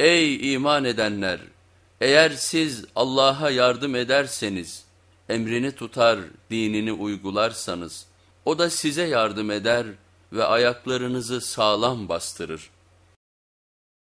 Ey iman edenler! Eğer siz Allah'a yardım ederseniz, emrini tutar, dinini uygularsanız, o da size yardım eder ve ayaklarınızı sağlam bastırır.